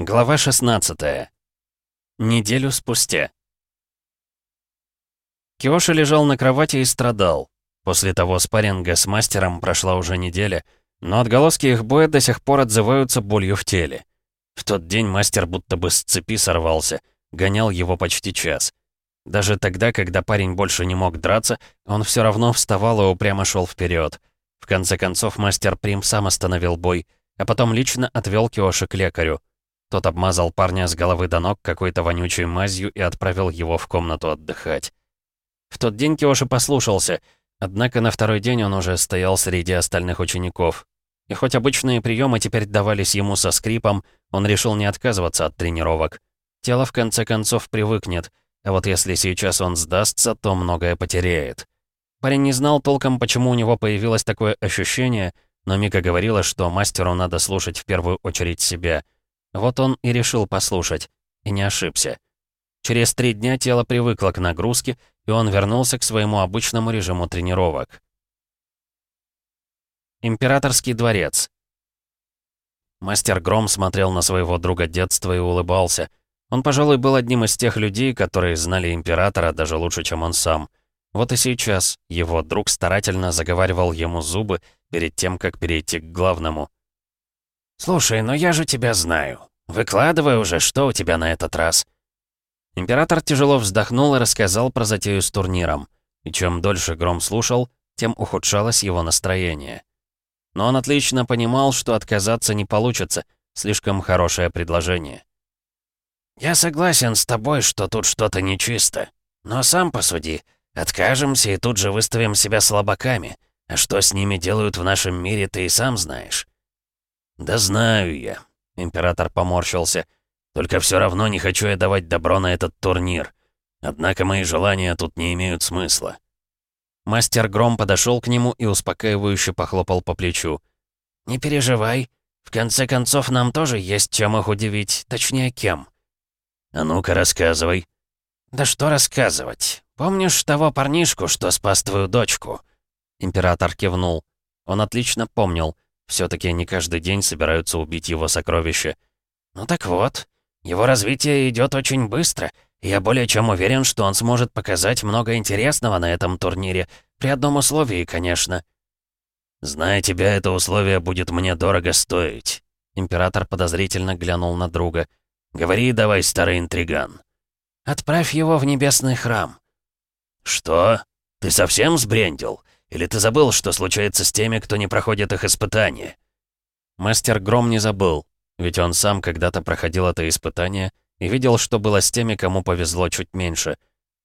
Глава 16. Неделю спустя. Киоши лежал на кровати и страдал. После того спарринга с мастером прошла уже неделя, но отголоски их боя до сих пор отзываются болью в теле. В тот день мастер будто бы с цепи сорвался, гонял его почти час. Даже тогда, когда парень больше не мог драться, он все равно вставал и упрямо шел вперед. В конце концов, мастер Прим сам остановил бой, а потом лично отвел Киоши к лекарю. Тот обмазал парня с головы до ног какой-то вонючей мазью и отправил его в комнату отдыхать. В тот день Киоши послушался, однако на второй день он уже стоял среди остальных учеников. И хоть обычные приемы теперь давались ему со скрипом, он решил не отказываться от тренировок. Тело в конце концов привыкнет, а вот если сейчас он сдастся, то многое потеряет. Парень не знал толком, почему у него появилось такое ощущение, но Мика говорила, что мастеру надо слушать в первую очередь себя — вот он и решил послушать. И не ошибся. Через три дня тело привыкло к нагрузке, и он вернулся к своему обычному режиму тренировок. Императорский дворец. Мастер Гром смотрел на своего друга детства и улыбался. Он, пожалуй, был одним из тех людей, которые знали Императора даже лучше, чем он сам. Вот и сейчас его друг старательно заговаривал ему зубы перед тем, как перейти к главному. «Слушай, но я же тебя знаю. Выкладывай уже, что у тебя на этот раз?» Император тяжело вздохнул и рассказал про затею с турниром. И чем дольше Гром слушал, тем ухудшалось его настроение. Но он отлично понимал, что отказаться не получится, слишком хорошее предложение. «Я согласен с тобой, что тут что-то нечисто. Но сам посуди. Откажемся и тут же выставим себя слабаками. А что с ними делают в нашем мире, ты и сам знаешь. «Да знаю я», — император поморщился. «Только все равно не хочу я давать добро на этот турнир. Однако мои желания тут не имеют смысла». Мастер Гром подошел к нему и успокаивающе похлопал по плечу. «Не переживай. В конце концов, нам тоже есть чем их удивить. Точнее, кем». «А ну-ка, рассказывай». «Да что рассказывать? Помнишь того парнишку, что спас твою дочку?» Император кивнул. Он отлично помнил — все-таки не каждый день собираются убить его сокровища. Ну так вот, его развитие идет очень быстро. И я более чем уверен, что он сможет показать много интересного на этом турнире. При одном условии, конечно. «Зная тебя, это условие будет мне дорого стоить». Император подозрительно глянул на друга. «Говори давай, старый интриган». «Отправь его в небесный храм». «Что? Ты совсем сбрендил? Или ты забыл, что случается с теми, кто не проходит их испытания?» Мастер Гром не забыл, ведь он сам когда-то проходил это испытание и видел, что было с теми, кому повезло чуть меньше.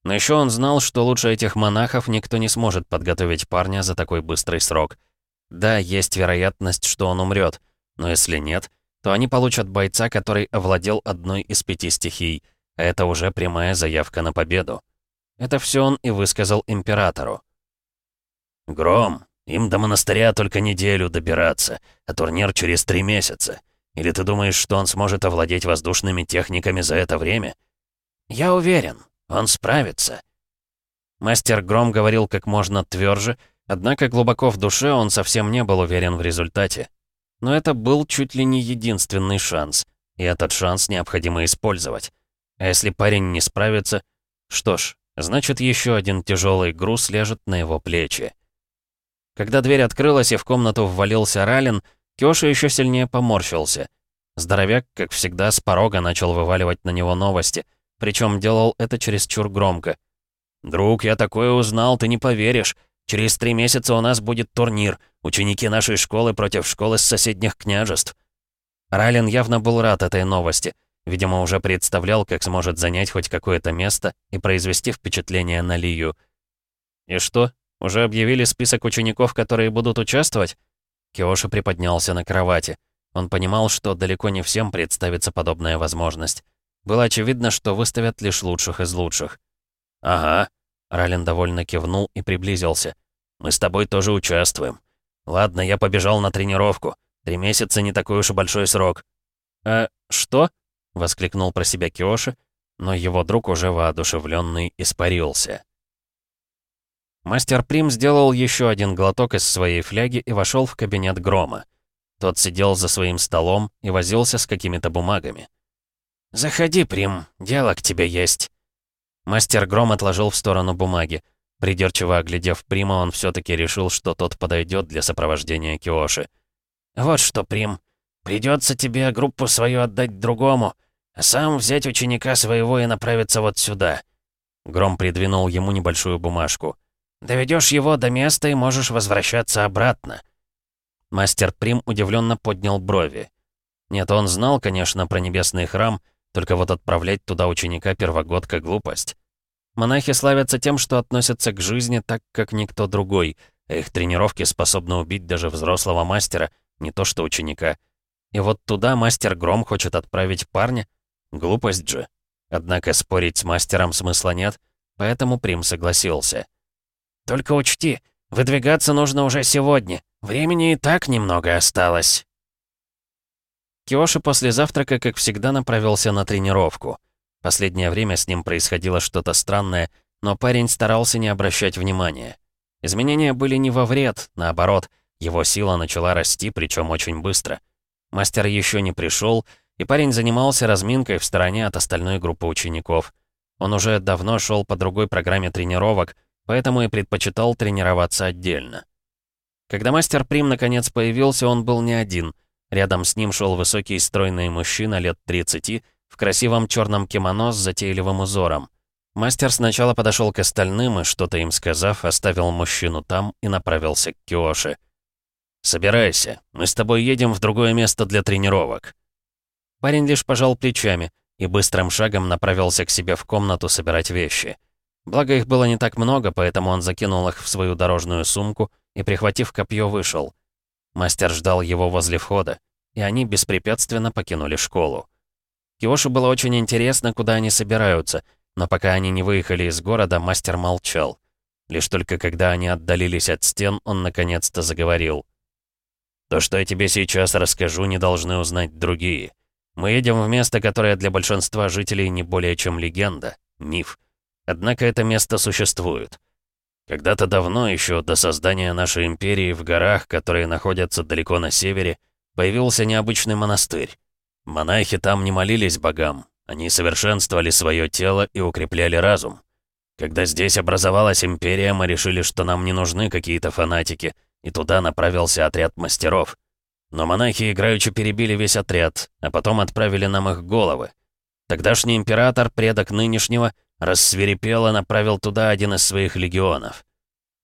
Но еще он знал, что лучше этих монахов никто не сможет подготовить парня за такой быстрый срок. Да, есть вероятность, что он умрет, но если нет, то они получат бойца, который овладел одной из пяти стихий, а это уже прямая заявка на победу. Это все он и высказал императору. «Гром, им до монастыря только неделю добираться, а турнир через три месяца. Или ты думаешь, что он сможет овладеть воздушными техниками за это время?» «Я уверен, он справится». Мастер Гром говорил как можно тверже, однако глубоко в душе он совсем не был уверен в результате. Но это был чуть ли не единственный шанс, и этот шанс необходимо использовать. А если парень не справится, что ж, значит еще один тяжелый груз лежит на его плечи. Когда дверь открылась и в комнату ввалился Ралин, Кёша еще сильнее поморщился. Здоровяк, как всегда, с порога начал вываливать на него новости, причем делал это чересчур громко. «Друг, я такое узнал, ты не поверишь. Через три месяца у нас будет турнир. Ученики нашей школы против школы с соседних княжеств». Ралин явно был рад этой новости. Видимо, уже представлял, как сможет занять хоть какое-то место и произвести впечатление на Лию. «И что, уже объявили список учеников, которые будут участвовать?» Киоши приподнялся на кровати. Он понимал, что далеко не всем представится подобная возможность. Было очевидно, что выставят лишь лучших из лучших. «Ага», — Рален довольно кивнул и приблизился. «Мы с тобой тоже участвуем. Ладно, я побежал на тренировку. Три месяца не такой уж и большой срок». «А что?» — воскликнул про себя Киоши, но его друг уже воодушевленный испарился. Мастер Прим сделал еще один глоток из своей фляги и вошел в кабинет Грома. Тот сидел за своим столом и возился с какими-то бумагами. «Заходи, Прим, дело к тебе есть». Мастер Гром отложил в сторону бумаги. Придирчиво оглядев Прима, он все таки решил, что тот подойдет для сопровождения Киоши. «Вот что, Прим, придется тебе группу свою отдать другому, а сам взять ученика своего и направиться вот сюда». Гром придвинул ему небольшую бумажку. «Доведешь его до места и можешь возвращаться обратно». Мастер Прим удивленно поднял брови. Нет, он знал, конечно, про небесный храм, только вот отправлять туда ученика первогодка — глупость. Монахи славятся тем, что относятся к жизни так, как никто другой, а их тренировки способны убить даже взрослого мастера, не то что ученика. И вот туда мастер Гром хочет отправить парня? Глупость же. Однако спорить с мастером смысла нет, поэтому Прим согласился. «Только учти, выдвигаться нужно уже сегодня. Времени и так немного осталось». Киоши после завтрака, как всегда, направился на тренировку. Последнее время с ним происходило что-то странное, но парень старался не обращать внимания. Изменения были не во вред, наоборот, его сила начала расти, причем очень быстро. Мастер еще не пришел, и парень занимался разминкой в стороне от остальной группы учеников. Он уже давно шел по другой программе тренировок, поэтому и предпочитал тренироваться отдельно. Когда мастер Прим наконец появился, он был не один. Рядом с ним шел высокий стройный мужчина лет 30 в красивом черном кимоно с затейливым узором. Мастер сначала подошел к остальным и, что-то им сказав, оставил мужчину там и направился к Киоши. «Собирайся, мы с тобой едем в другое место для тренировок». Парень лишь пожал плечами и быстрым шагом направился к себе в комнату собирать вещи. Благо их было не так много, поэтому он закинул их в свою дорожную сумку и, прихватив копье, вышел. Мастер ждал его возле входа, и они беспрепятственно покинули школу. Киоши было очень интересно, куда они собираются, но пока они не выехали из города, мастер молчал. Лишь только когда они отдалились от стен, он наконец-то заговорил. «То, что я тебе сейчас расскажу, не должны узнать другие. Мы едем в место, которое для большинства жителей не более чем легенда, миф. Однако это место существует. Когда-то давно, еще до создания нашей империи в горах, которые находятся далеко на севере, появился необычный монастырь. Монахи там не молились богам, они совершенствовали свое тело и укрепляли разум. Когда здесь образовалась империя, мы решили, что нам не нужны какие-то фанатики, и туда направился отряд мастеров. Но монахи играючи перебили весь отряд, а потом отправили нам их головы. Тогдашний император, предок нынешнего, рассверепел и направил туда один из своих легионов.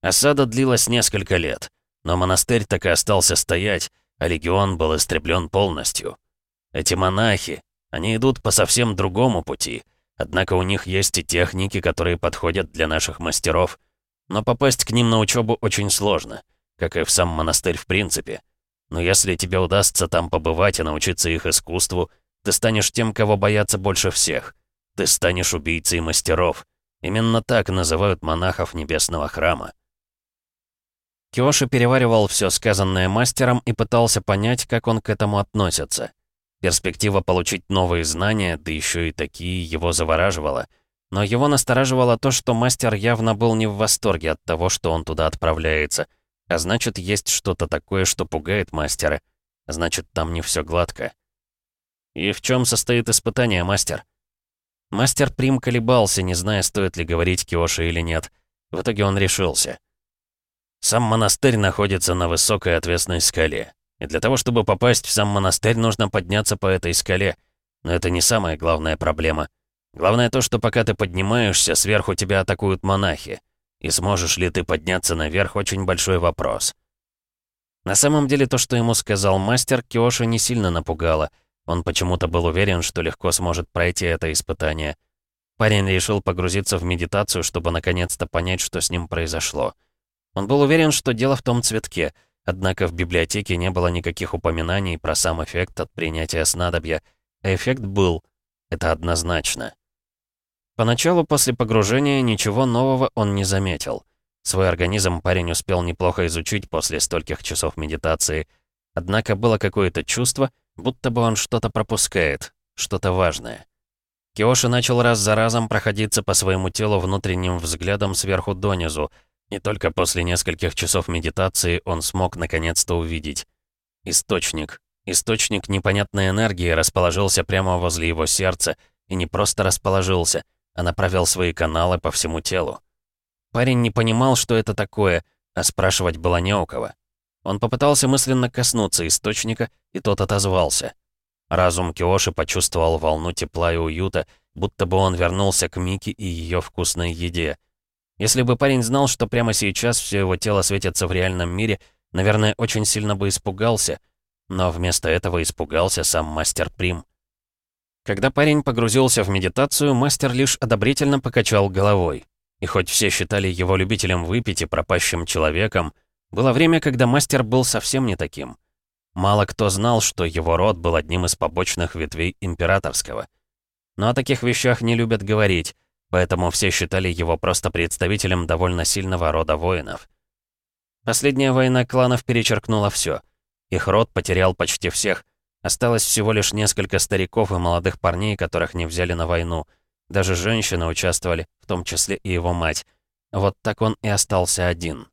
Осада длилась несколько лет, но монастырь так и остался стоять, а легион был истреблен полностью. Эти монахи, они идут по совсем другому пути, однако у них есть и техники, которые подходят для наших мастеров. Но попасть к ним на учебу очень сложно, как и в сам монастырь в принципе. Но если тебе удастся там побывать и научиться их искусству, ты станешь тем, кого боятся больше всех. Ты станешь убийцей мастеров. Именно так называют монахов Небесного Храма. Киоши переваривал все сказанное мастером и пытался понять, как он к этому относится. Перспектива получить новые знания, да еще и такие, его завораживала. Но его настораживало то, что мастер явно был не в восторге от того, что он туда отправляется. А значит, есть что-то такое, что пугает мастера. Значит, там не все гладко. «И в чем состоит испытание, мастер?» Мастер Прим колебался, не зная, стоит ли говорить Киоши или нет. В итоге он решился. Сам монастырь находится на высокой отвесной скале. И для того, чтобы попасть в сам монастырь, нужно подняться по этой скале. Но это не самая главная проблема. Главное то, что пока ты поднимаешься, сверху тебя атакуют монахи. И сможешь ли ты подняться наверх, очень большой вопрос. На самом деле, то, что ему сказал мастер, Киоши не сильно напугало. Он почему-то был уверен, что легко сможет пройти это испытание. Парень решил погрузиться в медитацию, чтобы наконец-то понять, что с ним произошло. Он был уверен, что дело в том цветке — Однако в библиотеке не было никаких упоминаний про сам эффект от принятия снадобья. А эффект был. Это однозначно. Поначалу после погружения ничего нового он не заметил. Свой организм парень успел неплохо изучить после стольких часов медитации. Однако было какое-то чувство, будто бы он что-то пропускает, что-то важное. Киоши начал раз за разом проходиться по своему телу внутренним взглядом сверху донизу — и только после нескольких часов медитации он смог наконец-то увидеть. Источник. Источник непонятной энергии расположился прямо возле его сердца, и не просто расположился, а направил свои каналы по всему телу. Парень не понимал, что это такое, а спрашивать было не у кого. Он попытался мысленно коснуться источника, и тот отозвался. Разум Киоши почувствовал волну тепла и уюта, будто бы он вернулся к Мике и ее вкусной еде. Если бы парень знал, что прямо сейчас все его тело светится в реальном мире, наверное, очень сильно бы испугался, но вместо этого испугался сам мастер Прим. Когда парень погрузился в медитацию, мастер лишь одобрительно покачал головой. И хоть все считали его любителем выпить и пропащим человеком, было время, когда мастер был совсем не таким. Мало кто знал, что его род был одним из побочных ветвей императорского. Но о таких вещах не любят говорить, поэтому все считали его просто представителем довольно сильного рода воинов. Последняя война кланов перечеркнула все. Их род потерял почти всех. Осталось всего лишь несколько стариков и молодых парней, которых не взяли на войну. Даже женщины участвовали, в том числе и его мать. Вот так он и остался один.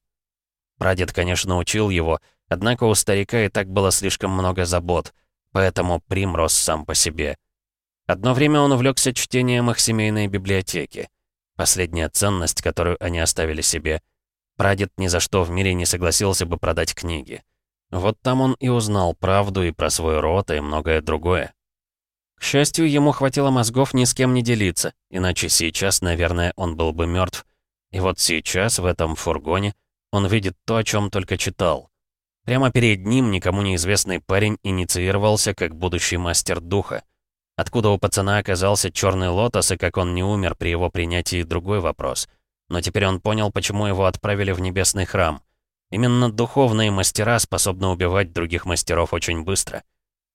Прадед, конечно, учил его, однако у старика и так было слишком много забот, поэтому Прим рос сам по себе. Одно время он увлекся чтением их семейной библиотеки. Последняя ценность, которую они оставили себе. Прадед ни за что в мире не согласился бы продать книги. Вот там он и узнал правду и про свой род, и многое другое. К счастью, ему хватило мозгов ни с кем не делиться, иначе сейчас, наверное, он был бы мертв. И вот сейчас, в этом фургоне, он видит то, о чем только читал. Прямо перед ним никому неизвестный парень инициировался как будущий мастер духа. Откуда у пацана оказался черный лотос и как он не умер при его принятии другой вопрос. Но теперь он понял, почему его отправили в небесный храм. Именно духовные мастера способны убивать других мастеров очень быстро.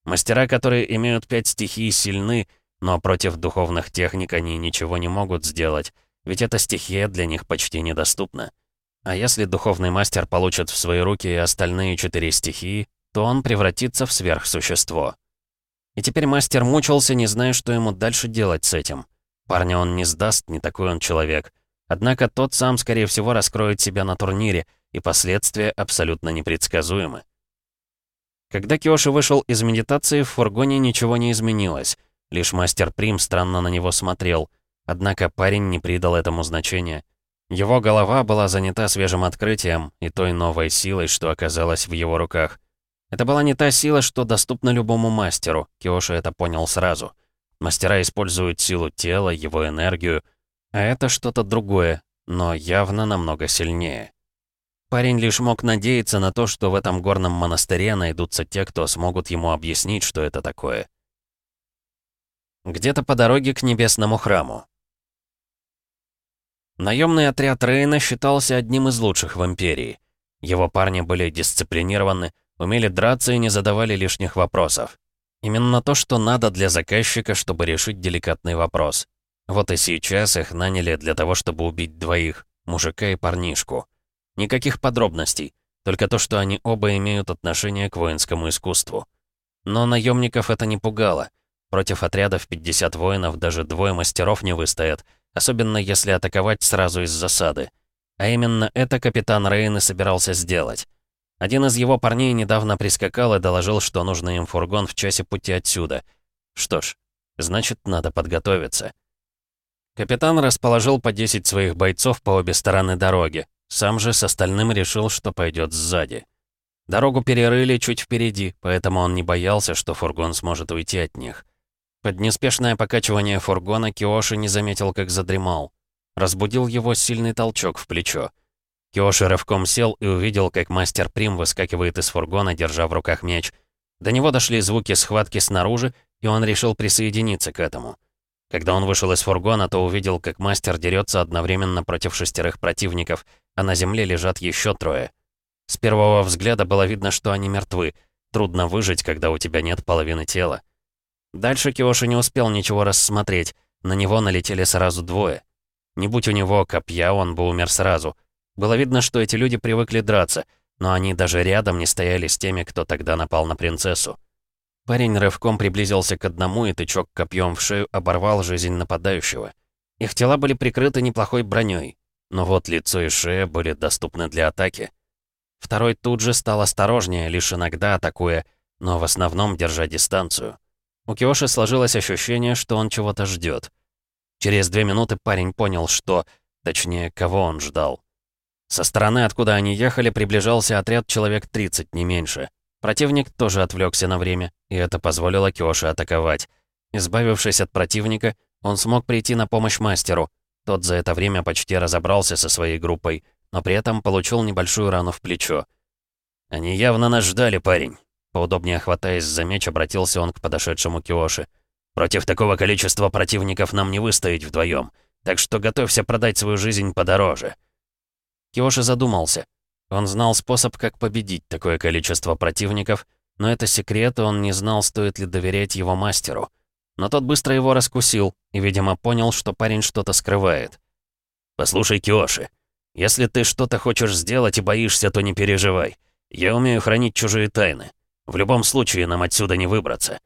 Мастера, которые имеют пять стихий, сильны, но против духовных техник они ничего не могут сделать, ведь эта стихия для них почти недоступна. А если духовный мастер получит в свои руки и остальные четыре стихии, то он превратится в сверхсущество. И теперь мастер мучился, не зная, что ему дальше делать с этим. Парня он не сдаст, не такой он человек. Однако тот сам, скорее всего, раскроет себя на турнире, и последствия абсолютно непредсказуемы. Когда Киоши вышел из медитации, в фургоне ничего не изменилось. Лишь мастер Прим странно на него смотрел. Однако парень не придал этому значения. Его голова была занята свежим открытием и той новой силой, что оказалась в его руках. Это была не та сила, что доступна любому мастеру, Киоши это понял сразу. Мастера используют силу тела, его энергию, а это что-то другое, но явно намного сильнее. Парень лишь мог надеяться на то, что в этом горном монастыре найдутся те, кто смогут ему объяснить, что это такое. Где-то по дороге к небесному храму. Наемный отряд Рейна считался одним из лучших в Империи. Его парни были дисциплинированы, умели драться и не задавали лишних вопросов. Именно то, что надо для заказчика, чтобы решить деликатный вопрос. Вот и сейчас их наняли для того, чтобы убить двоих, мужика и парнишку. Никаких подробностей, только то, что они оба имеют отношение к воинскому искусству. Но наемников это не пугало. Против отрядов 50 воинов даже двое мастеров не выстоят — особенно если атаковать сразу из засады. А именно это капитан Рейн и собирался сделать. Один из его парней недавно прискакал и доложил, что нужно им фургон в часе пути отсюда. Что ж, значит, надо подготовиться. Капитан расположил по 10 своих бойцов по обе стороны дороги. Сам же с остальным решил, что пойдет сзади. Дорогу перерыли чуть впереди, поэтому он не боялся, что фургон сможет уйти от них. Под неспешное покачивание фургона Киоши не заметил, как задремал. Разбудил его сильный толчок в плечо. Киоши рывком сел и увидел, как мастер Прим выскакивает из фургона, держа в руках меч. До него дошли звуки схватки снаружи, и он решил присоединиться к этому. Когда он вышел из фургона, то увидел, как мастер дерется одновременно против шестерых противников, а на земле лежат еще трое. С первого взгляда было видно, что они мертвы. Трудно выжить, когда у тебя нет половины тела. Дальше Киоши не успел ничего рассмотреть. На него налетели сразу двое. Не будь у него копья, он бы умер сразу. Было видно, что эти люди привыкли драться, но они даже рядом не стояли с теми, кто тогда напал на принцессу. Парень рывком приблизился к одному, и тычок копьем в шею оборвал жизнь нападающего. Их тела были прикрыты неплохой броней, но вот лицо и шея были доступны для атаки. Второй тут же стал осторожнее, лишь иногда атакуя, но в основном держа дистанцию. У Киоши сложилось ощущение, что он чего-то ждет. Через две минуты парень понял, что... Точнее, кого он ждал. Со стороны, откуда они ехали, приближался отряд человек 30, не меньше. Противник тоже отвлекся на время, и это позволило Киоши атаковать. Избавившись от противника, он смог прийти на помощь мастеру. Тот за это время почти разобрался со своей группой, но при этом получил небольшую рану в плечо. «Они явно нас ждали, парень». Поудобнее хватаясь за меч, обратился он к подошедшему Киоши. «Против такого количества противников нам не выстоять вдвоем, так что готовься продать свою жизнь подороже». Киоши задумался. Он знал способ, как победить такое количество противников, но это секрет, и он не знал, стоит ли доверять его мастеру. Но тот быстро его раскусил и, видимо, понял, что парень что-то скрывает. «Послушай, Киоши, если ты что-то хочешь сделать и боишься, то не переживай. Я умею хранить чужие тайны. В любом случае, нам отсюда не выбраться».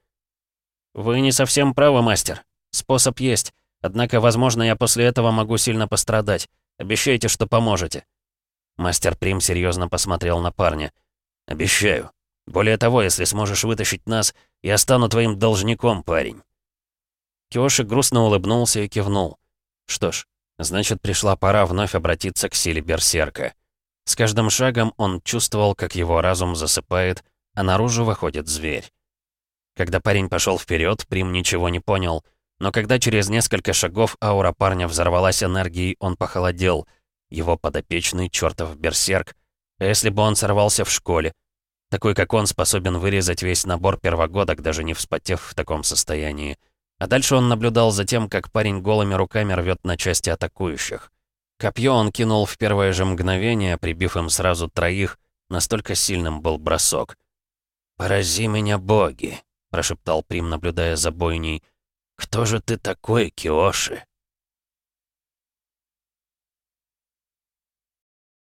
«Вы не совсем правы, мастер. Способ есть. Однако, возможно, я после этого могу сильно пострадать. Обещайте, что поможете». Мастер Прим серьезно посмотрел на парня. «Обещаю. Более того, если сможешь вытащить нас, я стану твоим должником, парень». Киоши грустно улыбнулся и кивнул. Что ж, значит, пришла пора вновь обратиться к силе берсерка. С каждым шагом он чувствовал, как его разум засыпает, а наружу выходит зверь. Когда парень пошел вперед, Прим ничего не понял, но когда через несколько шагов аура парня взорвалась энергией, он похолодел. Его подопечный чертов берсерк. А если бы он сорвался в школе? Такой, как он, способен вырезать весь набор первогодок, даже не вспотев в таком состоянии. А дальше он наблюдал за тем, как парень голыми руками рвет на части атакующих. Копье он кинул в первое же мгновение, прибив им сразу троих, настолько сильным был бросок. «Порази меня, боги!» — прошептал Прим, наблюдая за бойней. «Кто же ты такой, Киоши?»